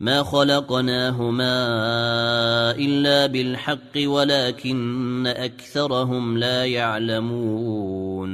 ما خلقناهما الا بالحق ولكن اكثرهم لا يعلمون